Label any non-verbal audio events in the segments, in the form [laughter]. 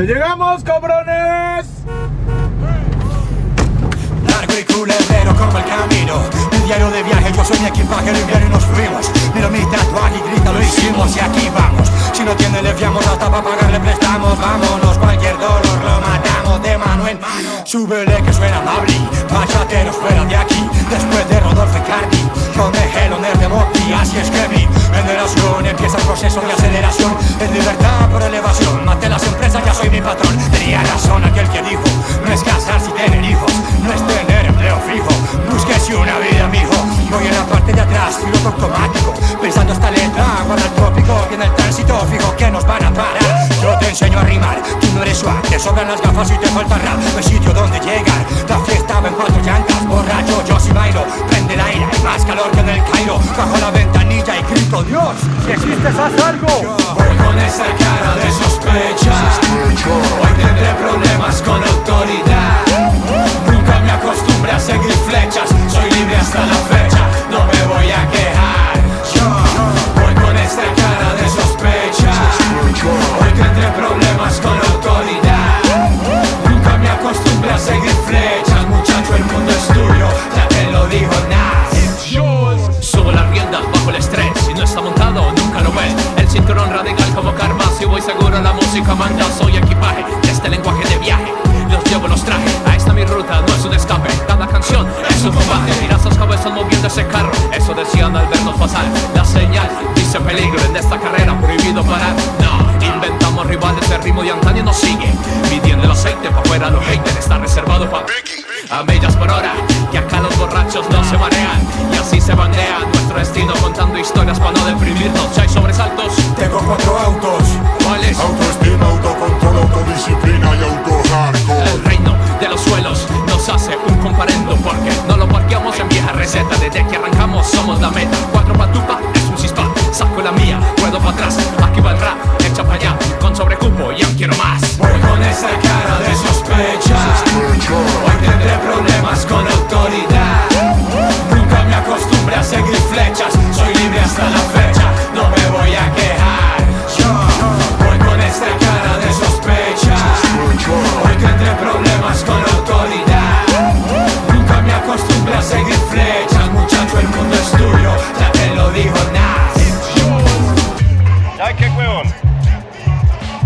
¡Ya llegamos, cabrones! Largo y culebrero como el camino. Un diario de viaje, yo soy mi equipaje, lo invierno y nos fuimos. Miro mi tatuaje y grita, lo hicimos y aquí vamos Si no tiene le fiamos, hasta para pagar le prestamos Vámonos, cualquier dolor lo matamos de mano en mano. Súbele que suena Mabri, pachateros fuera de aquí. Después de Rodolfo Cardi, con de Heloner de Motti Así es que empieza el proceso de aceleración En libertad por elevación, maté las empresas, ya soy mi patrón. Tenía razón aquel que dijo, no es casarse y tener hijos No es tener empleo fijo, búsquese una vida mijo Voy en la parte de atrás, piloto automático Pensando esta letra, agua del trópico Viene el tránsito, fijo que nos van a parar Yo te enseño a rimar, tú no eres swag Te sobran las gafas y te falta rap El sitio donde llegar, la fiesta va en cuatro llantas Borracho, yo sí bailo, prende el aire Hay más calor que en el Cairo. Bajo la ventanilla y grito Dios, si existes haz algo Voy con esa cara de sospecha Soy equipaje de este lenguaje de viaje. Los llevo, los traje. A esta mi ruta no es un escape. Cada canción es un combate Mira esas cabezas moviendo ese carro. Eso decían al vernos pasar. La señal dice peligro En esta carrera. Prohibido parar. No, inventamos rivales El ritmo de antaño nos sigue. Midiendo el aceite pa' fuera los haters. Está reservado pa' a millas por hora. Que acá los borrachos no se marean. Y así se bandean Nuestro destino contando historias para no deprimirnos. Hay sobresaltos. Tengo cuatro autos. ¿Cuáles? Autoestima, la meta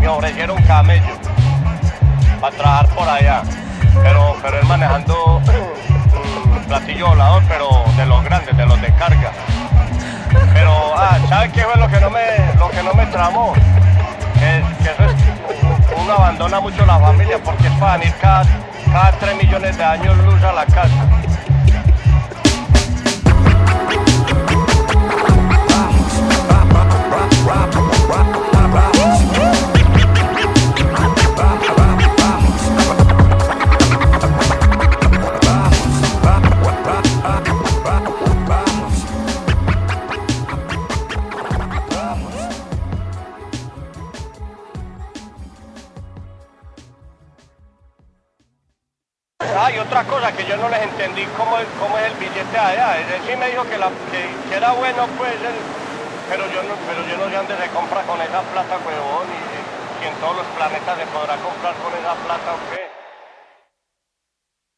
Me ofrecieron camello para trabajar por allá. Pero, pero él manejando un [clears throat] platillo volador, pero de los grandes, de los de carga. Pero, ah, ¿sabes qué fue lo que no me, lo que no me tramó? Que, que eso es, uno abandona mucho la familia porque es para venir cada, cada 3 millones de años luz a la casa. Ah, y otra cosa que yo no les entendí cómo, es- cómo es el billete allá. Él sí me dijo que, que era bueno, pues, el- pero, yo no, pero yo no sé dónde se compra con esa plata, huevón, y si en todos los planetas se podrá comprar con esa plata o qué.